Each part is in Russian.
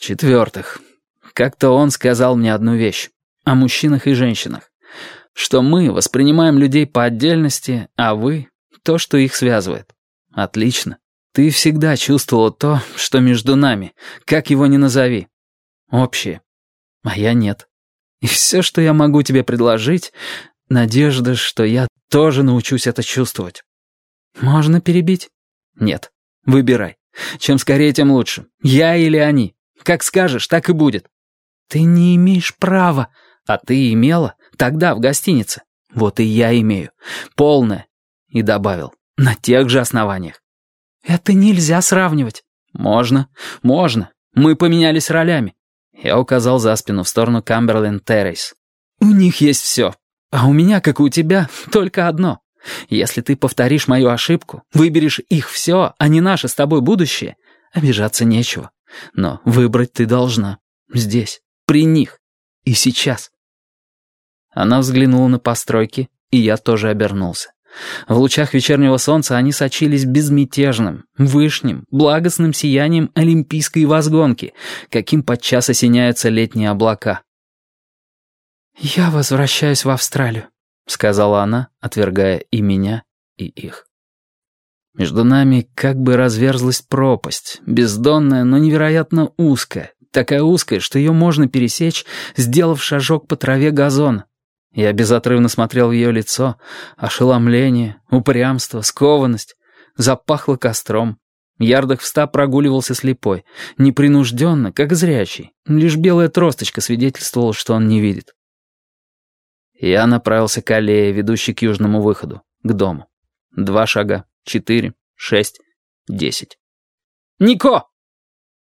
В-четвертых, как-то он сказал мне одну вещь о мужчинах и женщинах, что мы воспринимаем людей по отдельности, а вы — то, что их связывает. Отлично. Ты всегда чувствовала то, что между нами, как его ни назови. Общее. А я нет. И все, что я могу тебе предложить, надежда, что я тоже научусь это чувствовать. Можно перебить? Нет. Выбирай. Чем скорее, тем лучше. Я или они. Как скажешь, так и будет. Ты не имеешь права. А ты имела? Тогда, в гостинице. Вот и я имею. Полное. И добавил. На тех же основаниях. Это нельзя сравнивать. Можно. Можно. Мы поменялись ролями. Я указал за спину в сторону Камберленд Террейс. У них есть все. А у меня, как и у тебя, только одно. Если ты повторишь мою ошибку, выберешь их все, а не наше с тобой будущее, обижаться нечего. Но выбрать ты должна. Здесь, при них. И сейчас. Она взглянула на постройки, и я тоже обернулся. В лучах вечернего солнца они сочились безмятежным, вышним, благостным сиянием олимпийской возгонки, каким подчас осеняются летние облака. «Я возвращаюсь в Австралию», — сказала она, отвергая и меня, и их. Между нами как бы разверзлась пропасть, бездонная, но невероятно узкая, такая узкая, что ее можно пересечь, сделав шажок по траве газона. Я безотрывно смотрел в ее лицо, ошеломление, упрямство, скованность. Запахло костром. Ярдах в ста прогуливался слепой, непринужденно, как зрячий. Лишь белая тросточка свидетельствовала, что он не видит. Я направился к аллее, ведущей к южному выходу, к дому. Два шага, четыре, шесть, десять. «Нико!»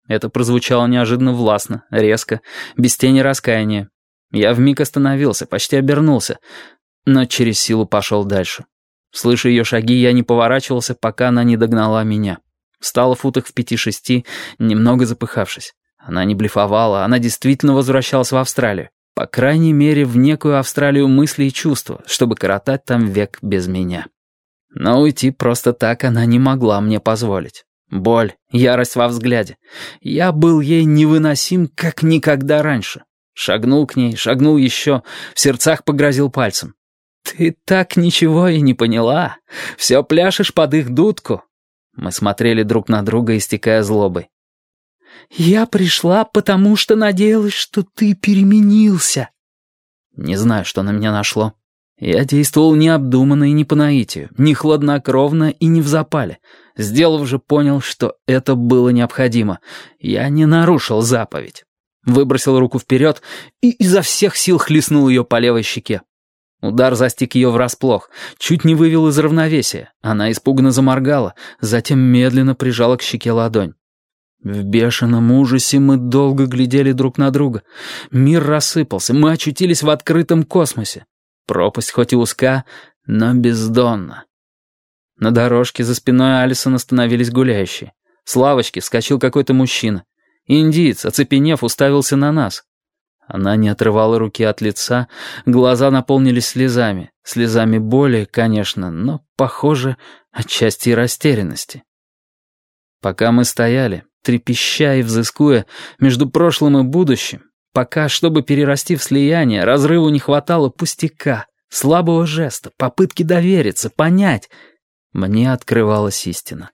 Это прозвучало неожиданно властно, резко, без тени раскаяния. Я вмиг остановился, почти обернулся, но через силу пошел дальше. Слыша ее шаги, я не поворачивался, пока она не догнала меня. Стала в футах в пяти-шести, немного запыхавшись. Она не блефовала, она действительно возвращалась в Австралию. По крайней мере, в некую Австралию мысли и чувства, чтобы коротать там век без меня. Но уйти просто так она не могла мне позволить. Боль, ярость во взгляде. Я был ей невыносим, как никогда раньше. Шагнул к ней, шагнул еще, в сердцах погрозил пальцем. «Ты так ничего и не поняла. Все пляшешь под их дудку». Мы смотрели друг на друга, истекая злобой. «Я пришла, потому что надеялась, что ты переменился». Не знаю, что на меня нашло. Я действовал необдуманно и не по наитию, не хладнокровно и не в запале. Сделав же, понял, что это было необходимо. Я не нарушил заповедь. Выбросил руку вперед и изо всех сил хлестнул ее по левой щеке. Удар застиг ее врасплох, чуть не вывел из равновесия. Она испуганно заморгала, затем медленно прижала к щеке ладонь. В бешеном ужасе мы долго глядели друг на друга. Мир рассыпался, мы очутились в открытом космосе. Пропасть хоть и узка, но бездонна. На дорожке за спиной Алисон остановились гуляющие. С лавочки вскочил какой-то мужчина. Индиец, оцепенев, уставился на нас. Она не отрывала руки от лица, глаза наполнились слезами. Слезами боли, конечно, но, похоже, отчасти и растерянности. Пока мы стояли, трепеща и взыскуя между прошлым и будущим, пока, чтобы перерасти в слияние, разрыву не хватало пустяка, слабого жеста, попытки довериться, понять, мне открывалась истина.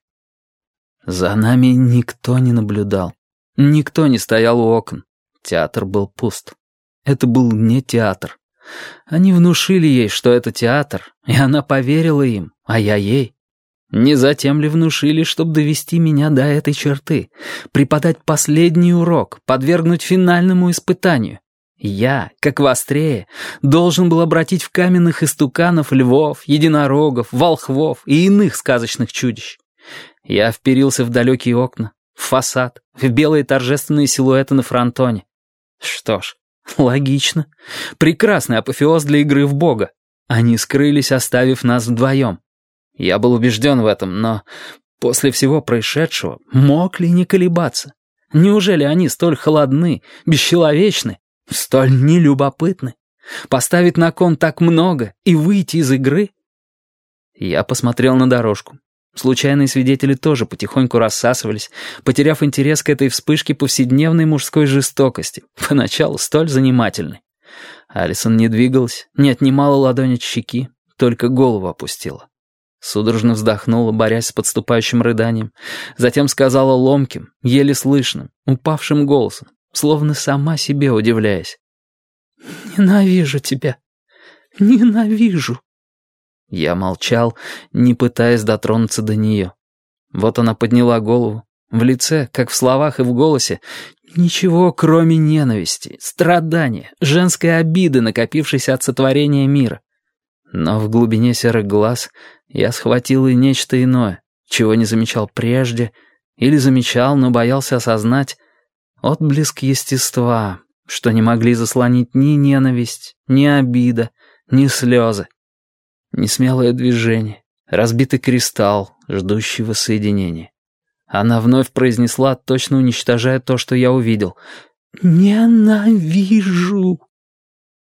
За нами никто не наблюдал. Никто не стоял у окон. Театр был пуст. Это был не театр. Они внушили ей, что это театр, и она поверила им, а я ей. Не затем ли внушили, чтобы довести меня до этой черты, преподать последний урок, подвергнуть финальному испытанию? Я, как вострее, должен был обратить в каменных истуканов львов, единорогов, волхвов и иных сказочных чудищ. Я вперился в далекие окна, в фасад, в белые торжественные силуэты на фронтоне. Что ж, логично. Прекрасный апофеоз для игры в Бога. Они скрылись, оставив нас вдвоем. Я был убежден в этом, но после всего происшедшего мог ли не колебаться? Неужели они столь холодны, бесчеловечны, столь нелюбопытны? Поставить на кон так много и выйти из игры? Я посмотрел на дорожку. Случайные свидетели тоже потихоньку рассасывались, потеряв интерес к этой вспышке повседневной мужской жестокости, поначалу столь занимательной. Алисон не двигалась, не отнимала ладонь от щеки, только голову опустила. Судорожно вздохнула, борясь с подступающим рыданием, затем сказала ломким, еле слышным, упавшим голосом, словно сама себе удивляясь. «Ненавижу тебя! Ненавижу!» Я молчал, не пытаясь дотронуться до нее. Вот она подняла голову. В лице, как в словах и в голосе, ничего, кроме ненависти, страдания, женской обиды, накопившейся от сотворения мира. Но в глубине серых глаз я схватил и нечто иное, чего не замечал прежде, или замечал, но боялся осознать, отблеск естества, что не могли заслонить ни ненависть, ни обида, ни слезы. Несмелое движение, разбитый кристалл, ждущий воссоединения. Она вновь произнесла, точно уничтожая то, что я увидел. «Ненавижу!»